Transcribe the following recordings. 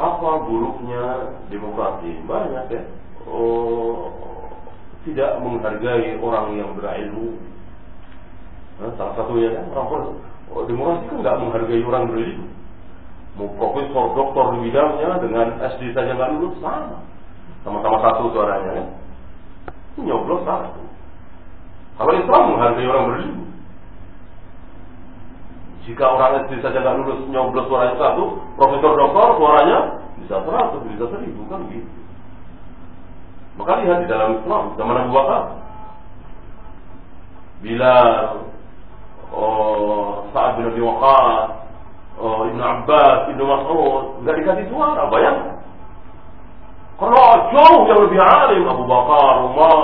apa buruknya demokrasi? Banyak ya. Oh, tidak menghargai orang yang berilmu. Nah, salah satunya kan orang oh, demokrasi kan nggak menghargai orang berilmu. Mau profesor, doktor di bidangnya dengan SD saja nggak lulus sama. Sama-sama satu suaranya kan. Nyoblos satu. Kalau Islam menghargai orang berilmu. Jika orang SD saja nggak lulus nyoblos suaranya satu, profesor doktor suaranya bisa seratus, bisa seribu kan gitu. Maka lihat di dalam Islam zaman Abu Bakar, bila oh, Sa'ad bin Abi Waqqas, oh, Ibn Abbas, Ibn Mas'ud nggak dikasih suara, bayangkan. Kalau jauh yang lebih alim Abu Bakar, Umar,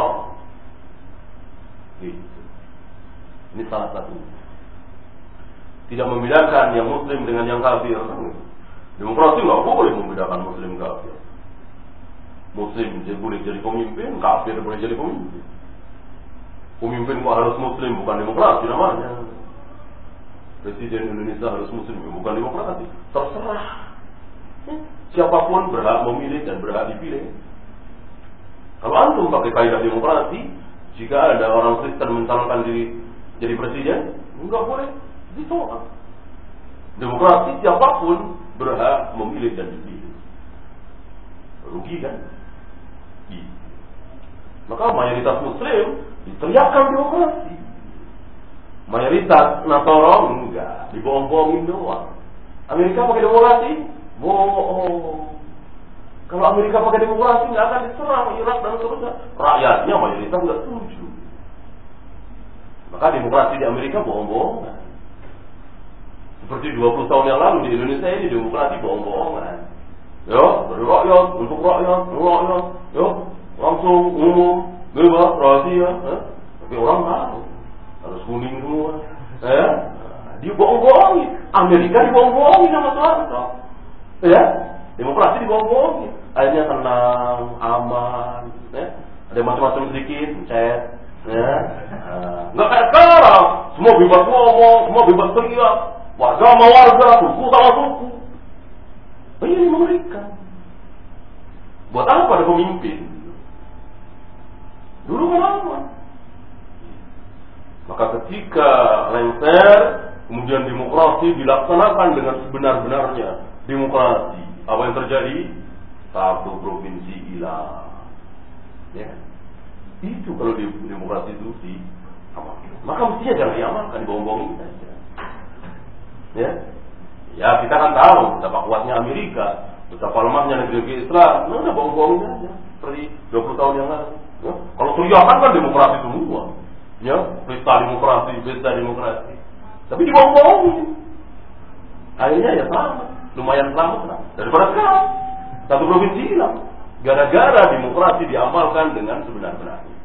gitu. Ini salah satu. Tidak membedakan yang muslim dengan yang kafir. Demokrasi nggak boleh membedakan muslim kafir. Muslim boleh jadi pemimpin, kafir boleh jadi pemimpin. Pemimpin kok harus muslim, bukan demokrasi namanya. Presiden Indonesia harus muslim, bukan demokrasi. Terserah. Siapa pun berhak memilih dan berhak dipilih. Kalau antum pakai kaidah demokrasi, jika ada orang Kristen mencalonkan diri jadi presiden, enggak boleh ditolak. Demokrasi siapa pun berhak memilih dan dipilih. Rugi kan? Iya. Maka mayoritas muslim diteriakkan demokrasi. Mayoritas Nasoro enggak, dibohong-bohongin doang. Amerika pakai demokrasi? Bohong. Kalau Amerika pakai demokrasi nggak akan diserang Irak dan seterusnya. Rakyatnya mayoritas nggak setuju. Maka demokrasi di Amerika bohong-bohongan. Seperti 20 tahun yang lalu di Indonesia ini demokrasi bohong-bohongan. Ya, dari rakyat, untuk rakyat, rakyat, ya, langsung umum, bebas, rahasia. Ya. Tapi orang tahu, harus kuning semua. Ya, dibohong-bohongi. Amerika dibohong-bohongi sama Soeharto. Ya, demokrasi dibohong-bohongi. Akhirnya tenang, aman, ya. Ada macam-macam sedikit, chat, ya. Nah, nggak kayak sekarang, semua bebas ngomong, semua bebas teriak, warga sama warga, suku sama suku. Ini mengerikan. Buat apa ada pemimpin? Dulu kenapa? Maka ketika lengser, kemudian demokrasi dilaksanakan dengan sebenar-benarnya. Demokrasi, apa yang terjadi? Satu provinsi hilang. Ya. Itu kalau demokrasi itu di maka mestinya jangan diamalkan, dibohong-bohongin saja. Ya, ya kita kan tahu betapa kuatnya Amerika, betapa lemahnya negeri Islam. Nah, udah bohong-bohongin aja. Seperti 20 tahun yang lalu. Ya. Kalau teriakan kan demokrasi semua. Ya, pesta demokrasi, pesta demokrasi. Tapi dibohong-bohongin. Akhirnya ya sama, lumayan selamat lah. Daripada sekarang, satu provinsi hilang. Gara-gara demokrasi diamalkan dengan sebenar-benarnya.